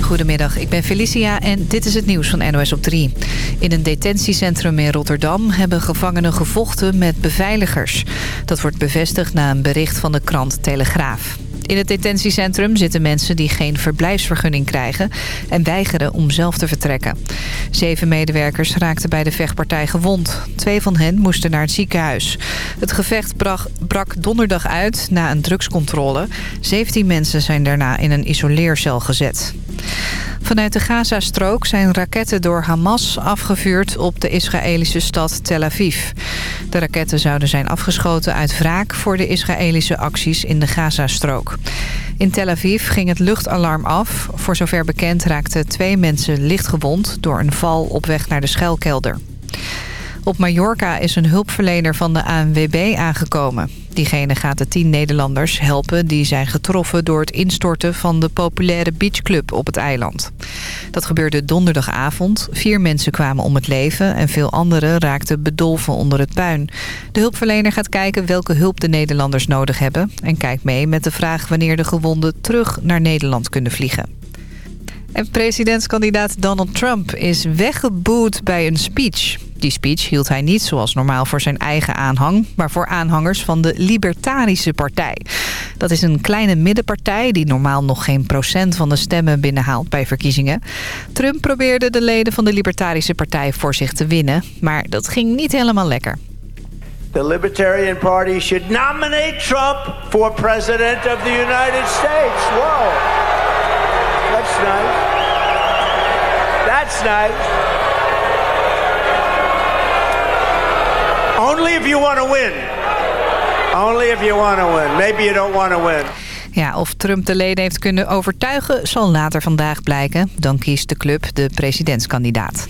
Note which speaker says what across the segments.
Speaker 1: Goedemiddag, ik ben Felicia en dit is het nieuws van NOS op 3. In een detentiecentrum in Rotterdam hebben gevangenen gevochten met beveiligers. Dat wordt bevestigd na een bericht van de krant Telegraaf. In het detentiecentrum zitten mensen die geen verblijfsvergunning krijgen... en weigeren om zelf te vertrekken. Zeven medewerkers raakten bij de vechtpartij gewond. Twee van hen moesten naar het ziekenhuis. Het gevecht brak, brak donderdag uit na een drugscontrole. 17 mensen zijn daarna in een isoleercel gezet. Vanuit de Gazastrook zijn raketten door Hamas afgevuurd op de Israëlische stad Tel Aviv. De raketten zouden zijn afgeschoten uit wraak voor de Israëlische acties in de Gazastrook. In Tel Aviv ging het luchtalarm af. Voor zover bekend raakten twee mensen lichtgewond door een val op weg naar de schuilkelder. Op Mallorca is een hulpverlener van de ANWB aangekomen. Diegene gaat de tien Nederlanders helpen die zijn getroffen door het instorten van de populaire beachclub op het eiland. Dat gebeurde donderdagavond. Vier mensen kwamen om het leven en veel anderen raakten bedolven onder het puin. De hulpverlener gaat kijken welke hulp de Nederlanders nodig hebben... en kijkt mee met de vraag wanneer de gewonden terug naar Nederland kunnen vliegen. En presidentskandidaat Donald Trump is weggeboet bij een speech. Die speech hield hij niet zoals normaal voor zijn eigen aanhang... maar voor aanhangers van de Libertarische Partij. Dat is een kleine middenpartij die normaal nog geen procent van de stemmen binnenhaalt bij verkiezingen. Trump probeerde de leden van de Libertarische Partij voor zich te winnen... maar dat ging niet helemaal lekker.
Speaker 2: The Libertarian Party should nominate Trump for President of the United States. Whoa. That's nice. That's nice. Only if you want to win. Only if you want to win. Maybe you don't want to win.
Speaker 1: Ja, of Trump de leden heeft kunnen overtuigen zal later vandaag blijken. Dan kiest de club de presidentskandidaat.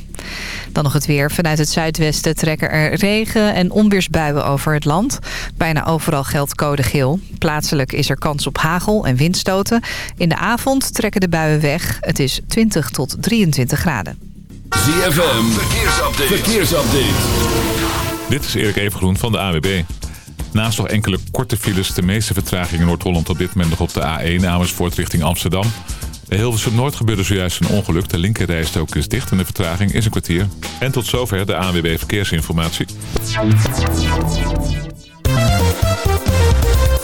Speaker 1: Dan nog het weer. Vanuit het zuidwesten trekken er regen- en onweersbuien over het land. Bijna overal geldt code geel. Plaatselijk is er kans op hagel en windstoten. In de avond trekken de buien weg. Het is 20 tot 23 graden.
Speaker 3: ZFM, verkeersupdate. verkeersupdate.
Speaker 4: Dit is Erik Evengroen van de AWB. Naast nog enkele korte files, de meeste vertraging in Noord-Holland op dit moment nog op de A1 Amersfoort richting Amsterdam. Bij Hilversum Noord gebeurde zojuist een ongeluk. De linkerrijstrook is dicht en de vertraging is een kwartier. En tot zover de ANWB Verkeersinformatie.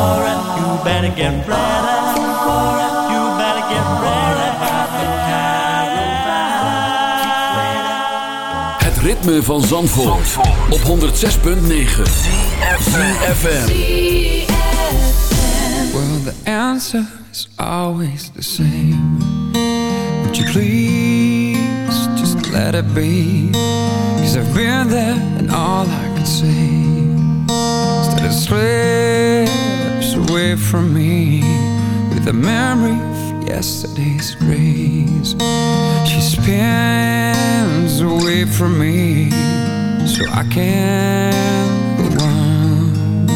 Speaker 5: Worry. You better get ready. Worry. You better get ready.
Speaker 3: Het ritme van Zandvoort, op 106.9 FM.
Speaker 6: Well, the answer is always the same. Would you please just let it be? Cause I've been there and all I could say is that it slips away from me with the memory of yesterday's grace. She spins away from me so I can't go on.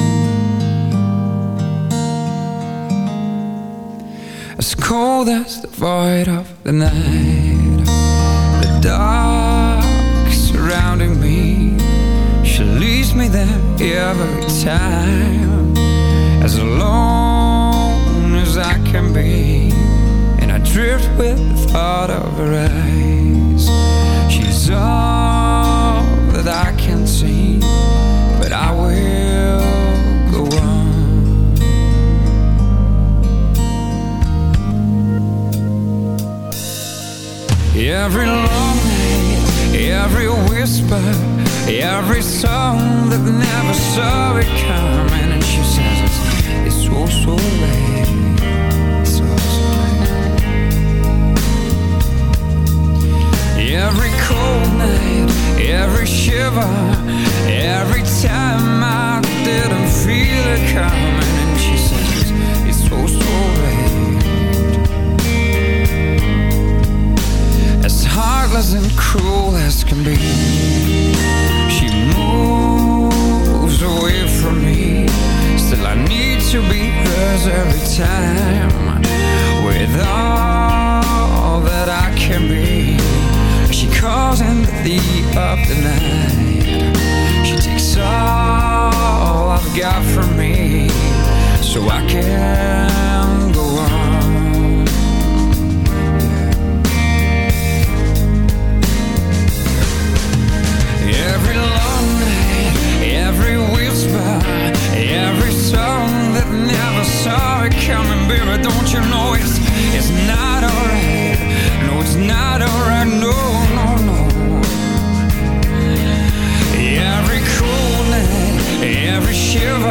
Speaker 6: As cold as the void of the night The dark surrounding me She leaves me there every time As alone as I can be. And I drift with the thought of her eyes. She's all that I can see But I will go on. Every long night, every whisper, every song that never saw it coming, and she says As heartless and cruel as can be time with all that I can be. She calls in the of the night. She takes all I've got from me, so I can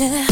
Speaker 6: 때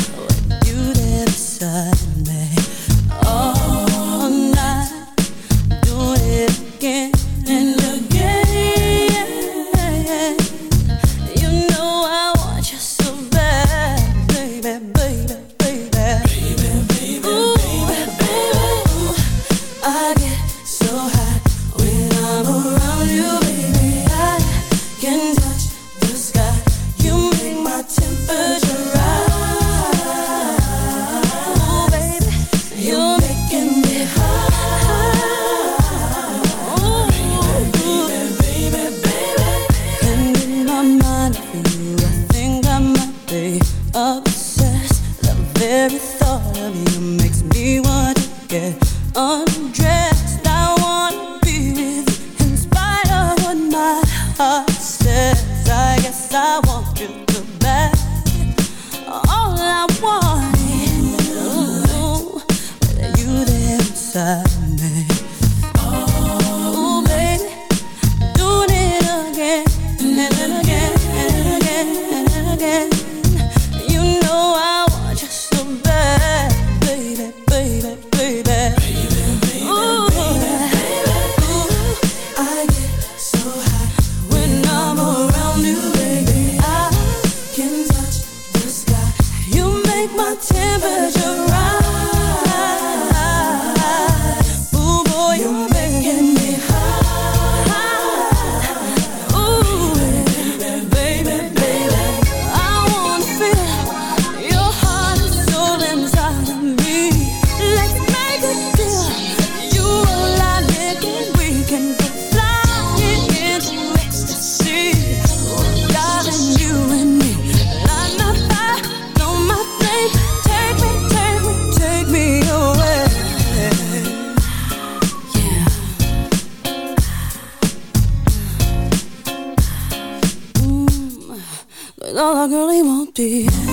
Speaker 6: empty.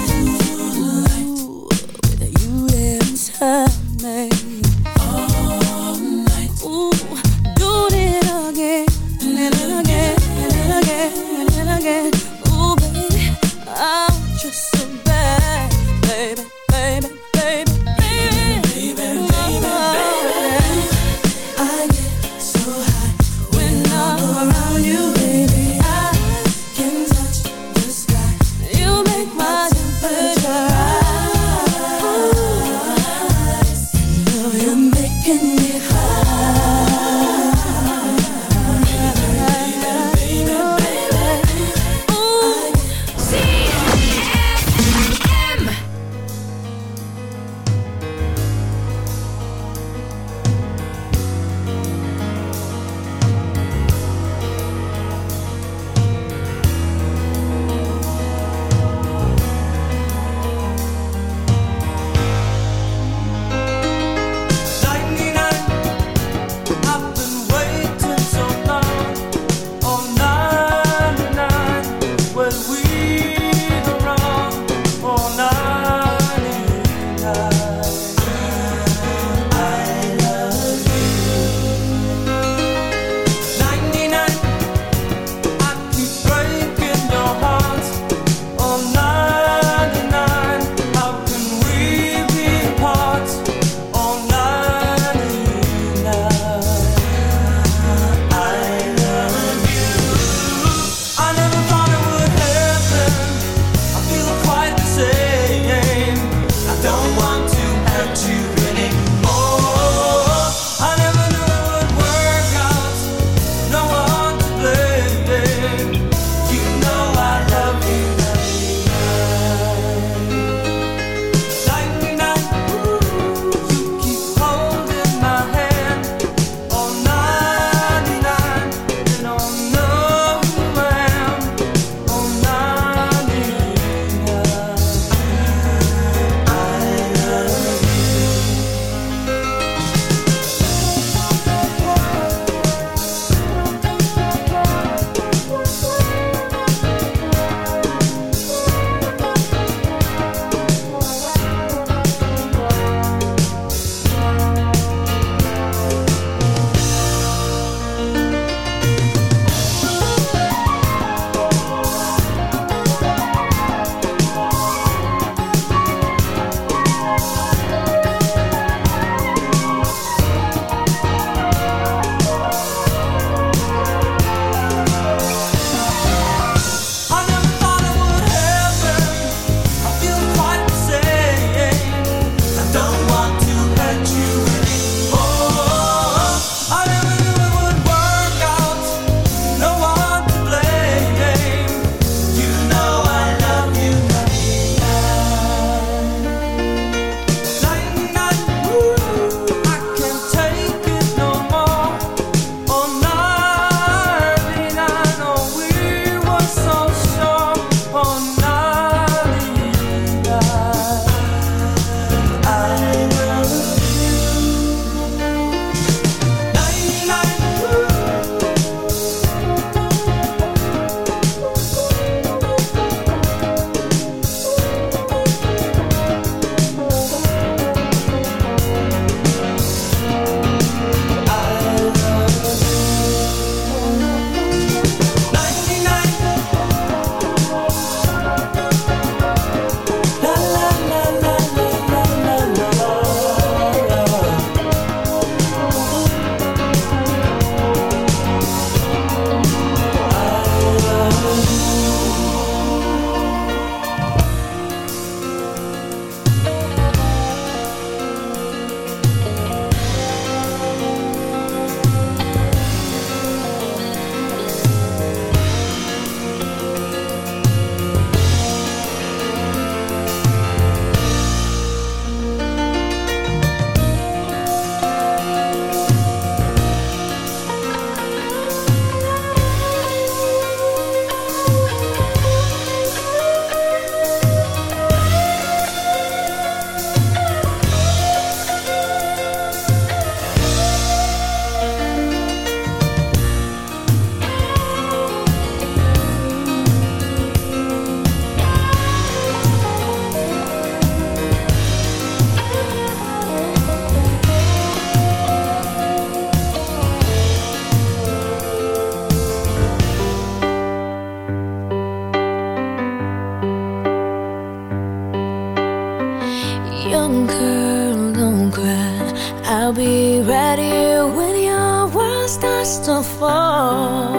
Speaker 6: Younger, don't cry.
Speaker 7: I'll be ready when your world starts to fall.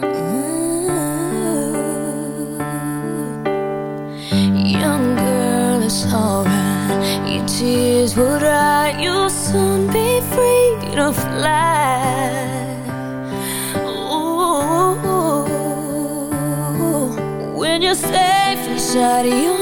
Speaker 7: Mm. Young girl, it's alright. Your tears will dry. You'll soon be free to fly. Ooh. When you're safe inside your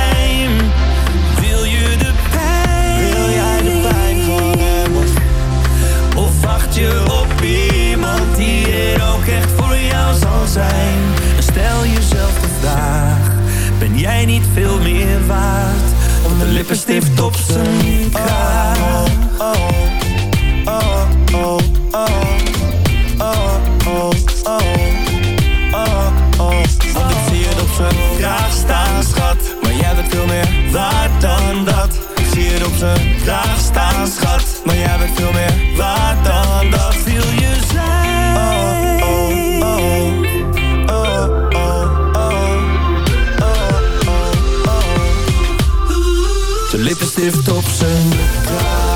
Speaker 5: stel jezelf de vraag: ben jij niet veel meer waard? Want de lippenstift op zijn kraag.
Speaker 8: Oh, oh, oh, oh, oh, oh, oh, oh, Want ik zie het op zijn kraag staan, schat. Maar jij bent veel meer waard dan dat. Ik zie het op zijn kraag staan, schat.
Speaker 5: De lippenstift op zijn.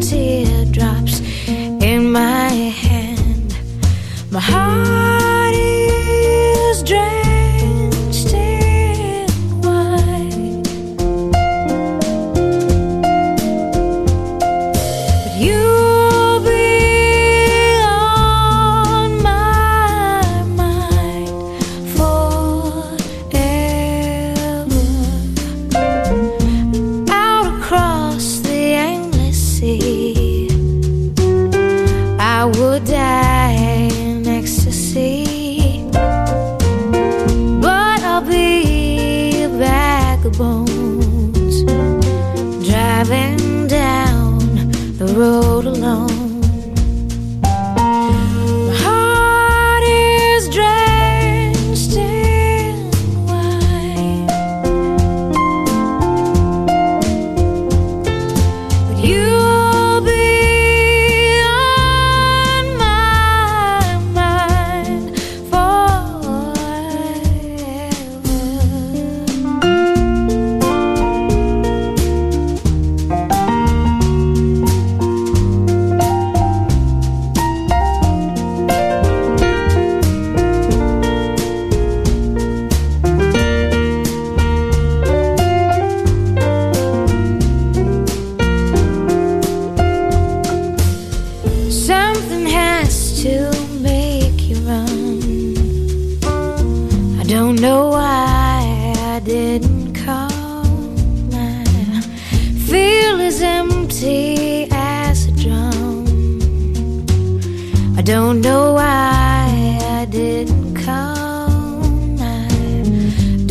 Speaker 7: teardrops in my hand. My heart.